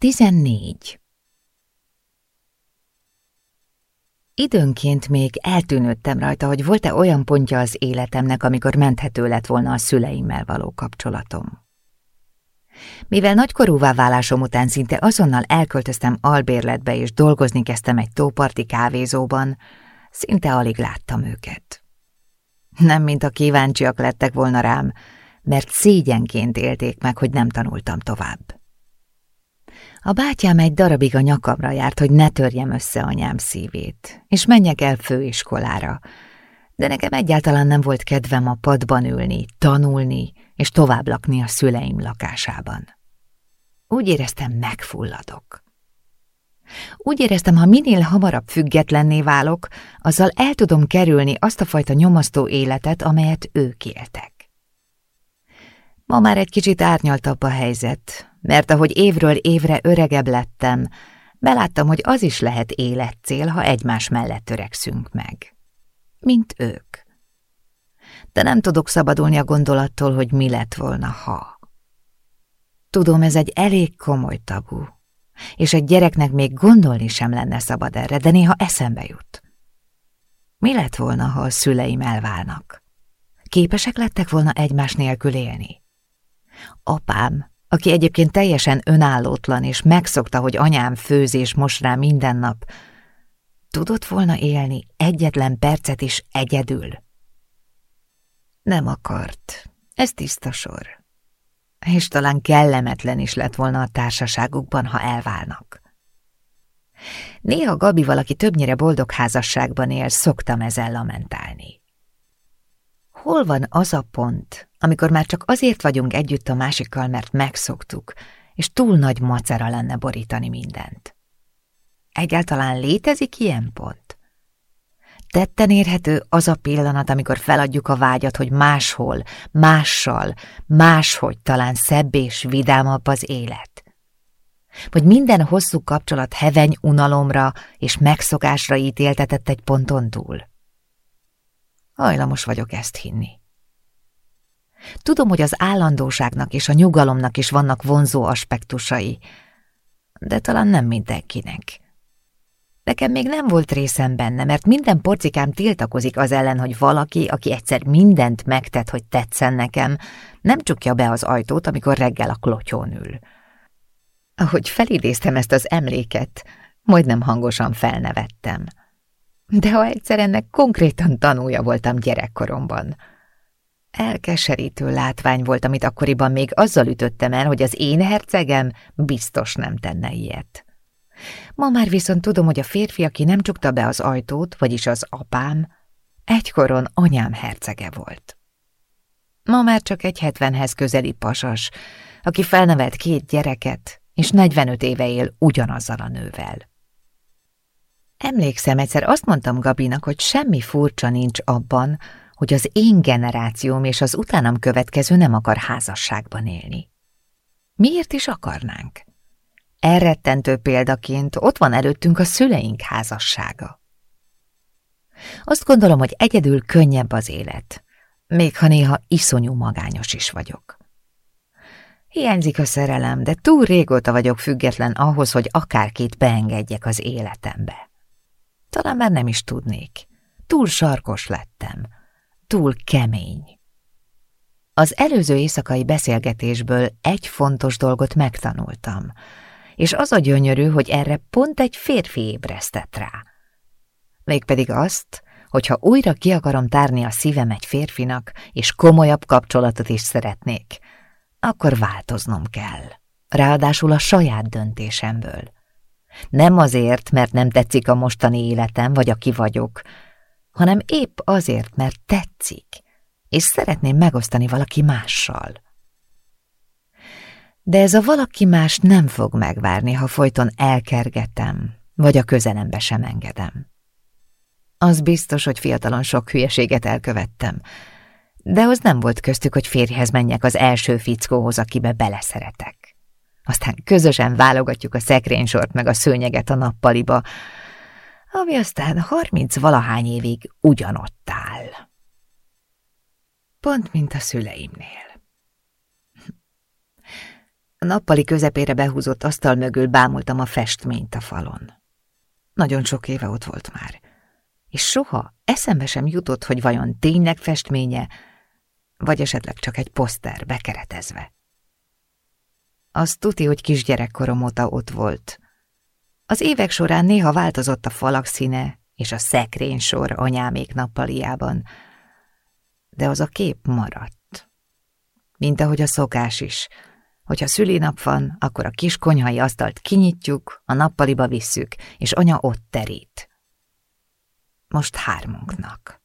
14. Időnként még eltűnődtem rajta, hogy volt-e olyan pontja az életemnek, amikor menthető lett volna a szüleimmel való kapcsolatom. Mivel nagykorúvá válásom után szinte azonnal elköltöztem albérletbe és dolgozni kezdtem egy tóparti kávézóban, szinte alig láttam őket. Nem, mint a kíváncsiak lettek volna rám, mert szégyenként élték meg, hogy nem tanultam tovább. A bátyám egy darabig a nyakamra járt, hogy ne törjem össze anyám szívét, és menjek el főiskolára, de nekem egyáltalán nem volt kedvem a padban ülni, tanulni, és tovább lakni a szüleim lakásában. Úgy éreztem, megfulladok. Úgy éreztem, ha minél hamarabb függetlenné válok, azzal el tudom kerülni azt a fajta nyomasztó életet, amelyet ők éltek. Ma már egy kicsit árnyaltabb a helyzet, mert ahogy évről évre öregebb lettem, beláttam, hogy az is lehet életcél, ha egymás mellett törekszünk meg. Mint ők. De nem tudok szabadulni a gondolattól, hogy mi lett volna, ha. Tudom, ez egy elég komoly tabu, és egy gyereknek még gondolni sem lenne szabad erre, de néha eszembe jut. Mi lett volna, ha a szüleim elválnak? Képesek lettek volna egymás nélkül élni? Apám aki egyébként teljesen önállótlan, és megszokta, hogy anyám főz és mos rá minden nap, tudott volna élni egyetlen percet is egyedül? Nem akart. Ez tiszta sor. És talán kellemetlen is lett volna a társaságukban, ha elválnak. Néha Gabi valaki többnyire boldog házasságban él, szoktam ezzel lamentálni. Hol van az a pont, amikor már csak azért vagyunk együtt a másikkal, mert megszoktuk, és túl nagy macera lenne borítani mindent. Egyáltalán létezik ilyen pont? Tetten érhető az a pillanat, amikor feladjuk a vágyat, hogy máshol, mással, máshogy talán szebb és vidámabb az élet. Vagy minden hosszú kapcsolat heveny unalomra és megszokásra ítéltetett egy ponton túl. Hajlamos vagyok ezt hinni. Tudom, hogy az állandóságnak és a nyugalomnak is vannak vonzó aspektusai, de talán nem mindenkinek. Nekem még nem volt részem benne, mert minden porcikám tiltakozik az ellen, hogy valaki, aki egyszer mindent megtett, hogy tetszen nekem, nem csukja be az ajtót, amikor reggel a klotyón ül. Ahogy felidéztem ezt az emléket, majdnem hangosan felnevettem. De ha egyszer ennek konkrétan tanúja voltam gyerekkoromban – Elkeserítő látvány volt, amit akkoriban még azzal ütöttem el, hogy az én hercegem biztos nem tenne ilyet. Ma már viszont tudom, hogy a férfi, aki nem csukta be az ajtót, vagyis az apám, egykoron anyám hercege volt. Ma már csak egy hetvenhez közeli pasas, aki felnevelt két gyereket, és 45 éve él ugyanazzal a nővel. Emlékszem, egyszer azt mondtam Gabinak, hogy semmi furcsa nincs abban, hogy az én generációm és az utánam következő nem akar házasságban élni. Miért is akarnánk? Elrettentő példaként ott van előttünk a szüleink házassága. Azt gondolom, hogy egyedül könnyebb az élet, még ha néha iszonyú magányos is vagyok. Hiányzik a szerelem, de túl régóta vagyok független ahhoz, hogy akárkit beengedjek az életembe. Talán már nem is tudnék. Túl sarkos lettem túl kemény. Az előző éjszakai beszélgetésből egy fontos dolgot megtanultam, és az a gyönyörű, hogy erre pont egy férfi ébresztett rá. Mégpedig azt, hogyha újra ki akarom tárni a szívem egy férfinak, és komolyabb kapcsolatot is szeretnék, akkor változnom kell. Ráadásul a saját döntésemből. Nem azért, mert nem tetszik a mostani életem, vagy aki vagyok, hanem épp azért, mert tetszik, és szeretném megosztani valaki mással. De ez a valaki más nem fog megvárni, ha folyton elkergetem, vagy a közelembe sem engedem. Az biztos, hogy fiatalon sok hülyeséget elkövettem, de az nem volt köztük, hogy férjhez menjek az első fickóhoz, akibe beleszeretek. Aztán közösen válogatjuk a szekrénysort meg a szőnyeget a nappaliba, ami aztán harminc valahány évig ugyanott áll. Pont, mint a szüleimnél. A nappali közepére behúzott asztal mögül bámultam a festményt a falon. Nagyon sok éve ott volt már, és soha eszembe sem jutott, hogy vajon tényleg festménye, vagy esetleg csak egy poszter bekeretezve. Az tuti, hogy kisgyerekkorom óta ott volt. Az évek során néha változott a falak színe és a szekrénysor anyámék nappaliában, de az a kép maradt. Mint ahogy a szokás is, hogyha szülinap van, akkor a kis konyhai asztalt kinyitjuk, a nappaliba visszük, és anya ott terít. Most hármunknak.